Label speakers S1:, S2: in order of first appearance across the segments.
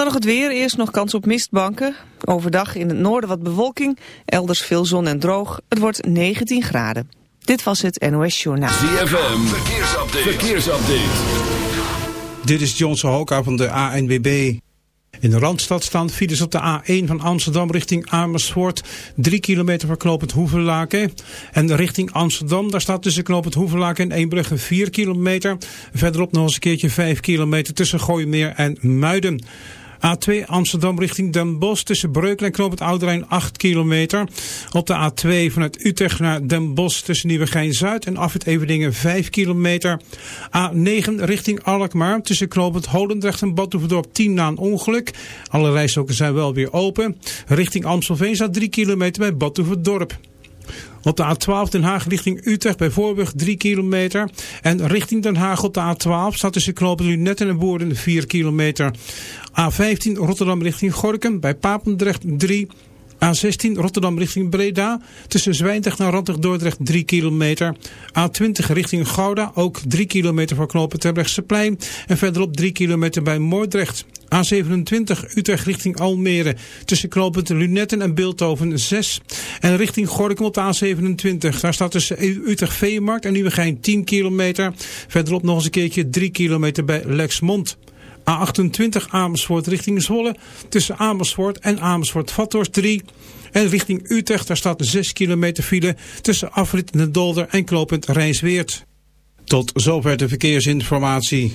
S1: Dan nog het weer. Eerst nog kans op mistbanken. Overdag in het noorden wat bewolking. Elders veel zon en droog. Het wordt 19 graden. Dit was het NOS Journaal.
S2: ZFM. Verkeersupdate. Verkeersupdate.
S3: Dit is Johnson Hoka van de ANWB. In de Randstad staan files op de A1 van Amsterdam richting Amersfoort. 3 kilometer voor knooppunt Hoevelaken. En richting Amsterdam, daar staat tussen knooppunt Hoevelaken en Eembrugge 4 kilometer. Verderop nog eens een keertje 5 kilometer tussen Gooimeer en Muiden. A2 Amsterdam richting Den Bosch tussen Breukelen en Knoop het Ouderijn 8 kilometer. Op de A2 vanuit Utrecht naar Den Bosch tussen Nieuwegein-Zuid en Afrit Everdingen 5 kilometer. A9 richting Alkmaar tussen Knoop het Holendrecht en Badhoevedorp 10 na een ongeluk. Alle rijstroken zijn wel weer open. Richting Amstelveen staat 3 kilometer bij Badhoevedorp. Op de A12 Den Haag richting Utrecht bij Voorburg 3 kilometer. En richting Den Haag op de A12 staat tussen knopen Lunetten en Boorden 4 kilometer. A15 Rotterdam richting Gorkum bij Papendrecht 3 A16 Rotterdam richting Breda. Tussen Zwijndrecht naar Rantig Dordrecht 3 kilometer. A20 richting Gouda. Ook 3 kilometer voor knopen plein En verderop 3 kilometer bij Moordrecht. A27 Utrecht richting Almere. Tussen knooppunt Lunetten en Beeldhoven 6. En richting Gorkum op de A27. Daar staat tussen Utrecht Veemarkt en Nieuwegein 10 kilometer. Verderop nog eens een keertje 3 kilometer bij Lexmond. A28 Amersfoort richting Zwolle. Tussen Amersfoort en Amersfoort-Vathorst 3. En richting Utrecht, daar staat 6 kilometer file tussen Afrit de Dolder en Klopend Rijnsweert. Tot zover de verkeersinformatie.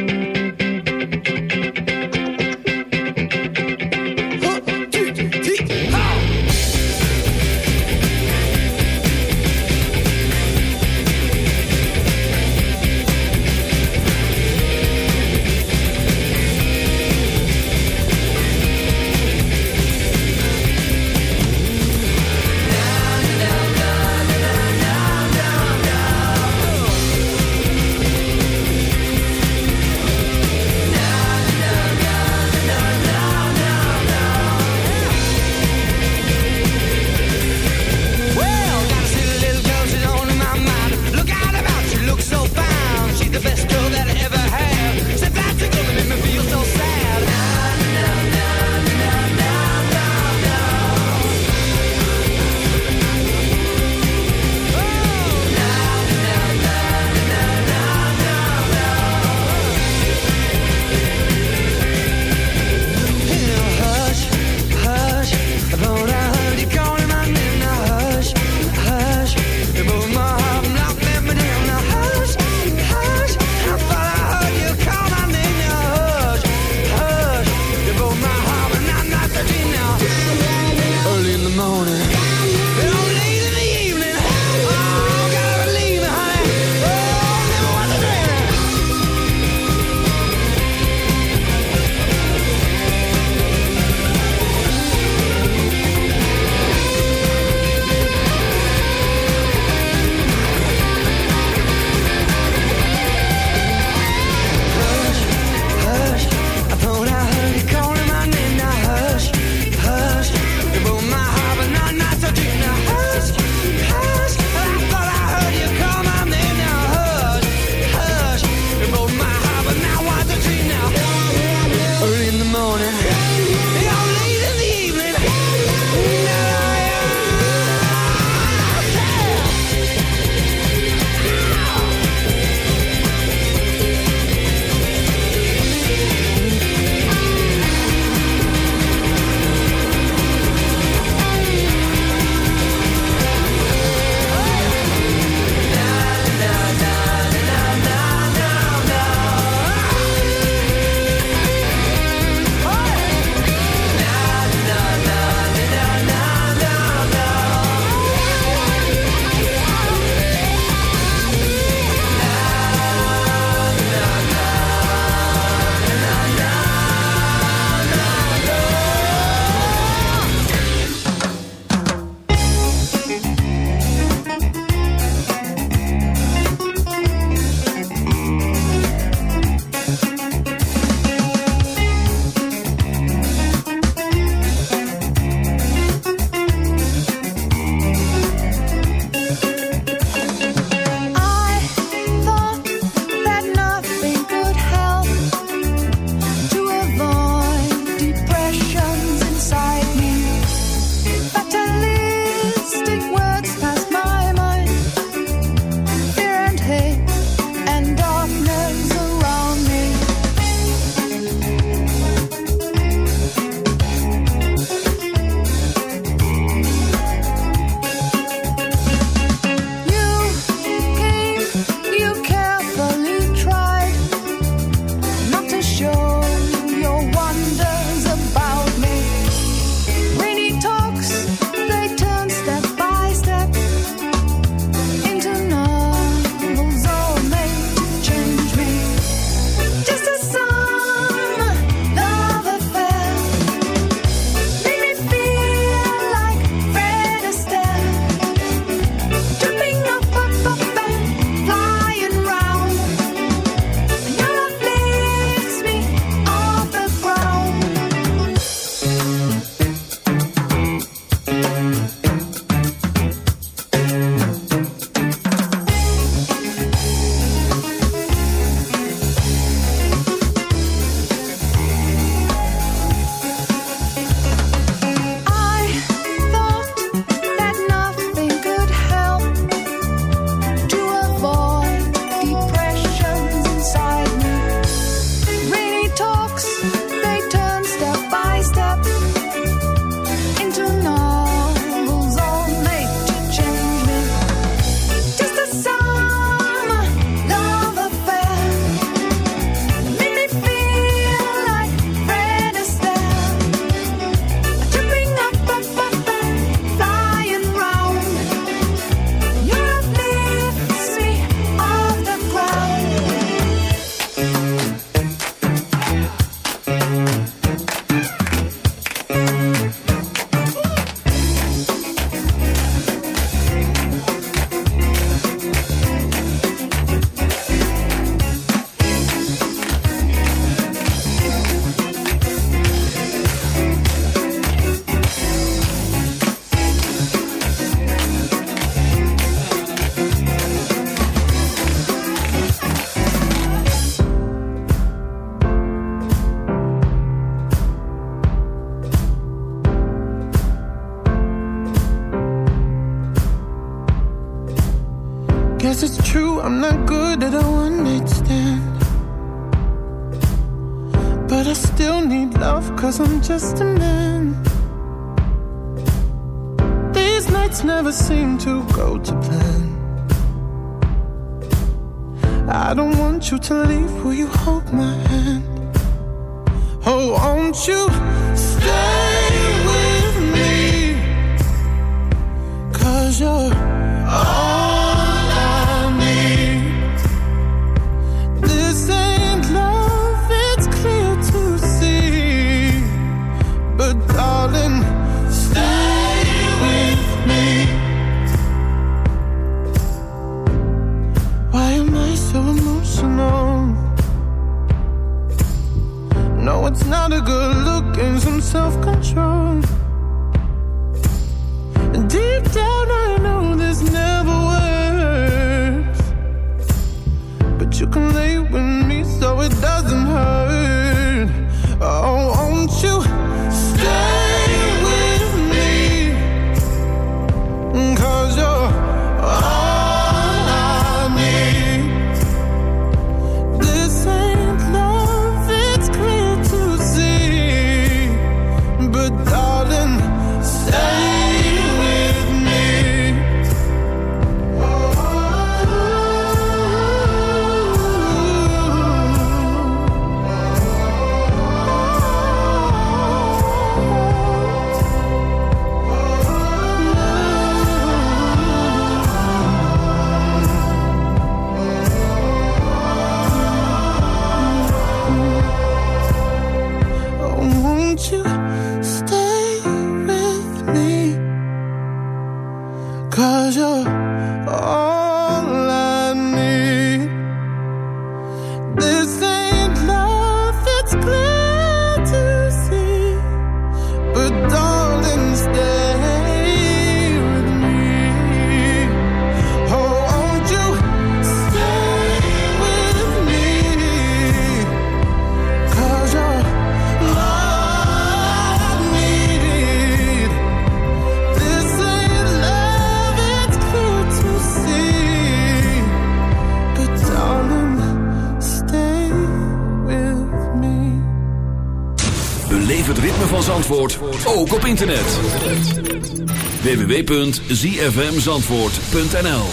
S2: zfmzandvoort.nl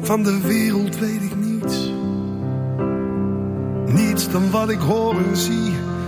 S2: Van
S4: de wereld weet ik niets. Niets dan wat ik hoor en zie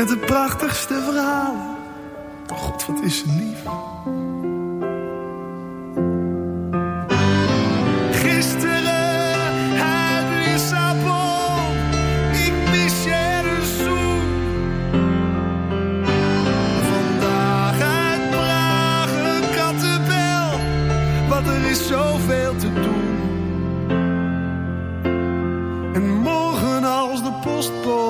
S4: Met de prachtigste verhalen. Oh God, wat is ze lief. Gisteren uit Lissabon, ik mis je zoen. Vandaag uit Praag een kattenbel, want er is zoveel te doen. En morgen als de postbode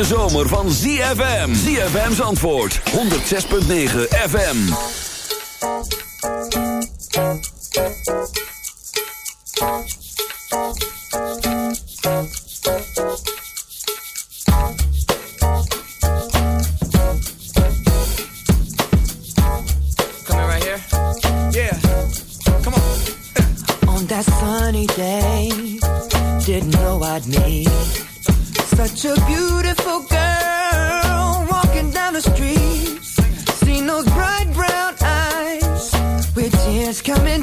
S5: hete zomer van ZFM. ZFM's antwoord. 106.9 FM. Come
S6: right here? Yeah.
S5: Come on.
S7: On
S2: that
S8: sunny day, didn't know I'd meet Such a beautiful girl walking down the street. Seen those bright brown eyes with tears coming